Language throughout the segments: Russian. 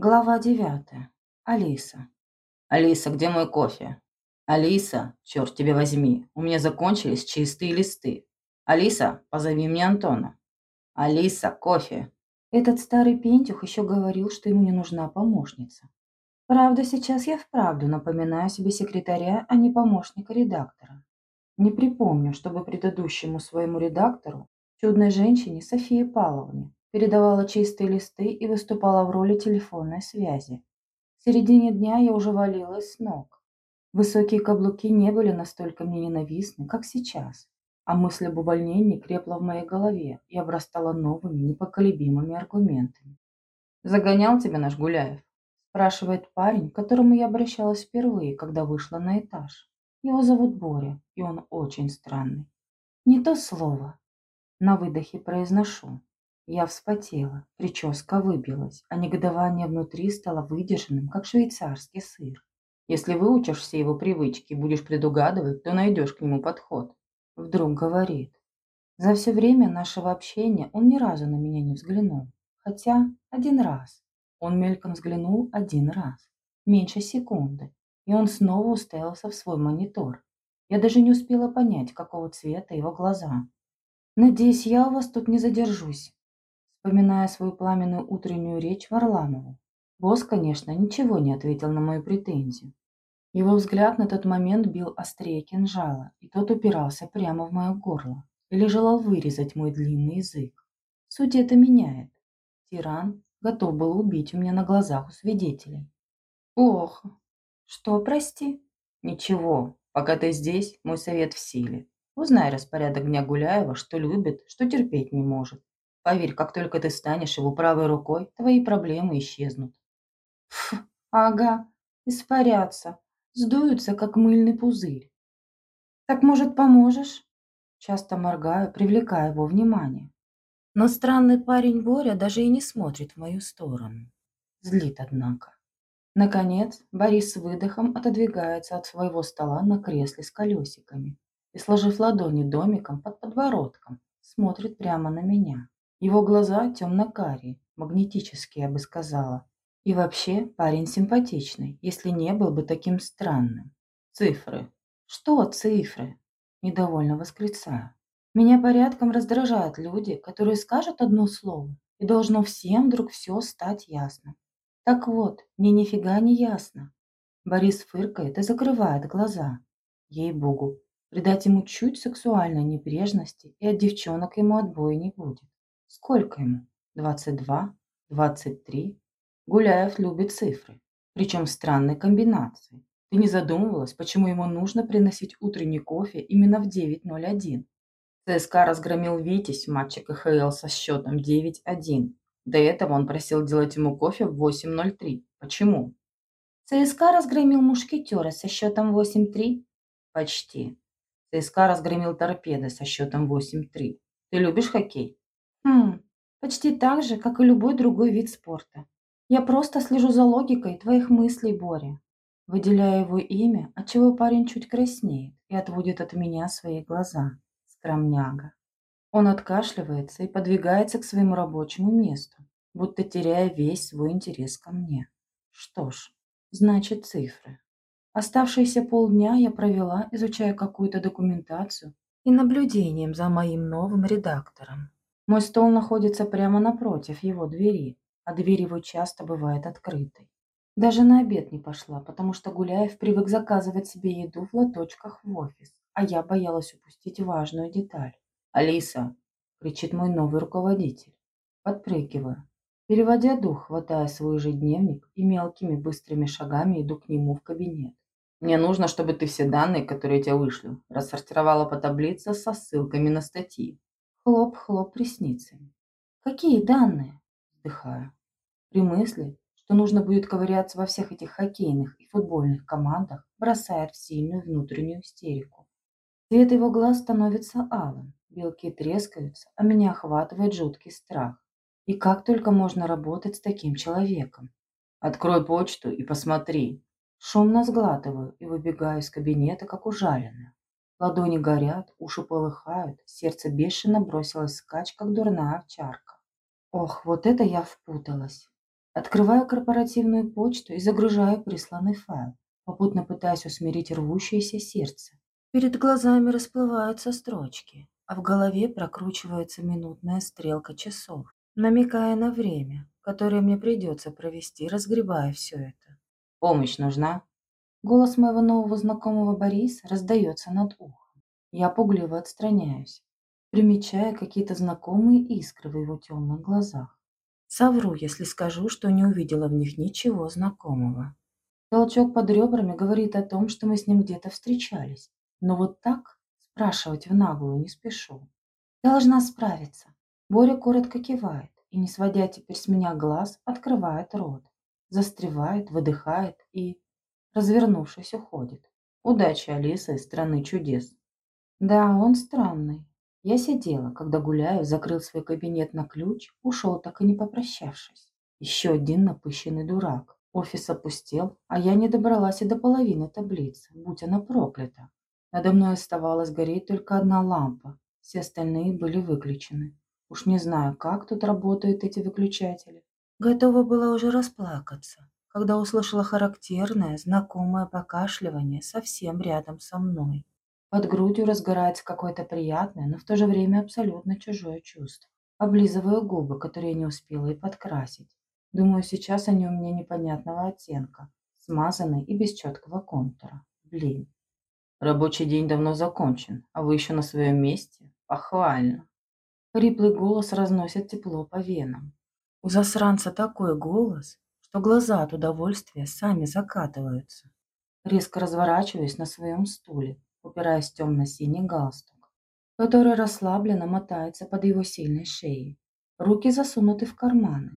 Глава девятая. Алиса. Алиса, где мой кофе? Алиса, черт тебе возьми, у меня закончились чистые листы. Алиса, позови мне Антона. Алиса, кофе. Этот старый пентюх еще говорил, что ему не нужна помощница. Правда, сейчас я вправду напоминаю себе секретаря, а не помощника редактора. Не припомню, чтобы предыдущему своему редактору, чудной женщине Софии Павловне, передавала чистые листы и выступала в роли телефонной связи. В середине дня я уже валилась с ног. Высокие каблуки не были настолько мне ненавистны, как сейчас, а мысль об увольнении крепла в моей голове и обрастала новыми непоколебимыми аргументами. «Загонял тебя наш Гуляев?» спрашивает парень, к которому я обращалась впервые, когда вышла на этаж. Его зовут Боря, и он очень странный. Не то слово. На выдохе произношу. Я вспотела, прическа выбилась, а негодование внутри стало выдержанным, как швейцарский сыр. Если выучишь все его привычки и будешь предугадывать, то найдешь к нему подход. Вдруг говорит. За все время нашего общения он ни разу на меня не взглянул. Хотя один раз. Он мельком взглянул один раз. Меньше секунды. И он снова уставился в свой монитор. Я даже не успела понять, какого цвета его глаза. «Надеюсь, я у вас тут не задержусь», вспоминая свою пламенную утреннюю речь Варламову. Босс, конечно, ничего не ответил на мою претензию. Его взгляд на тот момент бил острее кинжала, и тот упирался прямо в мое горло или желал вырезать мой длинный язык. Суть это меняет. Тиран готов был убить у меня на глазах у свидетелей. Плохо. Что, прости? Ничего. Пока ты здесь, мой совет в силе. Узнай распорядок дня Гуляева, что любит, что терпеть не может. Поверь, как только ты станешь его правой рукой, твои проблемы исчезнут. Фу, ага, испарятся, сдуются, как мыльный пузырь. Так, может, поможешь? Часто моргаю, привлекая его внимание. Но странный парень Боря даже и не смотрит в мою сторону. Злит, однако. Наконец, Борис с выдохом отодвигается от своего стола на кресле с колесиками и, сложив ладони домиком под подбородком, смотрит прямо на меня. Его глаза темно-карие, магнетические, я бы сказала. И вообще парень симпатичный, если не был бы таким странным. Цифры. Что цифры? Недовольно восклицаю. Меня порядком раздражают люди, которые скажут одно слово, и должно всем вдруг все стать ясно. Так вот, мне нифига не ясно. Борис фыркает и закрывает глаза. Ей-богу, придать ему чуть сексуальной небрежности, и от девчонок ему отбоя не будет. Сколько ему? Двадцать два? Двадцать три? Гуляев любит цифры, причем странной комбинации. Ты не задумывалась, почему ему нужно приносить утренний кофе именно в 9.01? ЦСКА разгромил «Витязь» в матче КХЛ со счетом 9-1. До этого он просил делать ему кофе в 8.03. Почему? ЦСКА разгромил «Мушкетера» со счетом 8-3? Почти. ЦСКА разгромил «Торпеды» со счетом 8-3. Ты любишь хоккей? Хм, почти так же, как и любой другой вид спорта. Я просто слежу за логикой твоих мыслей, Боря. Выделяя его имя, отчего парень чуть краснеет и отводит от меня свои глаза. Скромняга. Он откашливается и подвигается к своему рабочему месту, будто теряя весь свой интерес ко мне. Что ж, значит цифры. Оставшиеся полдня я провела, изучая какую-то документацию и наблюдением за моим новым редактором. Мой стол находится прямо напротив его двери, а дверь его часто бывает открытой. Даже на обед не пошла, потому что Гуляев привык заказывать себе еду в лоточках в офис, а я боялась упустить важную деталь. «Алиса!» – кричит мой новый руководитель. Подпрыгиваю. Переводя дух, хватая свой ежедневник и мелкими быстрыми шагами иду к нему в кабинет. Мне нужно, чтобы ты все данные, которые я тебе вышлю, рассортировала по таблице со ссылками на статьи. Хлоп-хлоп ресницами. Какие данные? Вздыхаю. При мысли, что нужно будет ковыряться во всех этих хоккейных и футбольных командах, бросает в сильную внутреннюю истерику. Цвет его глаз становится алым, белки трескаются, а меня охватывает жуткий страх. И как только можно работать с таким человеком? Открой почту и посмотри. Шумно сглатываю и выбегаю из кабинета, как ужаленная. Ладони горят, уши полыхают, сердце бешено бросилось скач, как дурная овчарка. Ох, вот это я впуталась. Открываю корпоративную почту и загружаю присланный файл, попутно пытаясь усмирить рвущееся сердце. Перед глазами расплываются строчки, а в голове прокручивается минутная стрелка часов, намекая на время, которое мне придется провести, разгребая все это. Помощь нужна? Голос моего нового знакомого Бориса раздается над ухом. Я пугливо отстраняюсь, примечая какие-то знакомые искры в его темных глазах. Совру, если скажу, что не увидела в них ничего знакомого. Толчок под ребрами говорит о том, что мы с ним где-то встречались, но вот так спрашивать в наглую не спешу. Должна справиться. Боря коротко кивает и, не сводя теперь с меня глаз, открывает рот, застревает, выдыхает и, развернувшись, уходит. Удачи, Алиса из страны чудес. Да, он странный. Я сидела, когда гуляю, закрыл свой кабинет на ключ, ушел, так и не попрощавшись. Еще один напыщенный дурак. Офис опустел, а я не добралась и до половины таблицы, будь она проклята. Надо мной оставалась гореть только одна лампа, все остальные были выключены. Уж не знаю, как тут работают эти выключатели. Готова была уже расплакаться, когда услышала характерное, знакомое покашливание совсем рядом со мной. Под грудью разгорается какое-то приятное, но в то же время абсолютно чужое чувство. Облизываю губы, которые не успела и подкрасить. Думаю, сейчас они у меня непонятного оттенка, смазанные и без четкого контура. Блин. Рабочий день давно закончен, а вы еще на своем месте? Похвально. Хриплый голос разносит тепло по венам. У засранца такой голос, что глаза от удовольствия сами закатываются. Резко разворачиваюсь на своем стуле, упираясь в темно-синий галстук, который расслабленно мотается под его сильной шеей. Руки засунуты в карманы,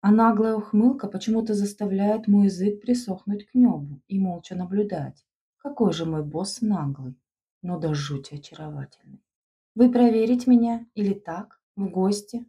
а наглая ухмылка почему-то заставляет мой язык присохнуть к небу и молча наблюдать. Какой же мой босс наглый, но до жути очаровательный. Вы проверить меня или так, в гости?